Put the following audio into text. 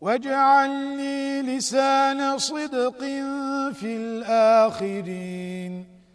واجعل لي لسان صدق في الآخرين.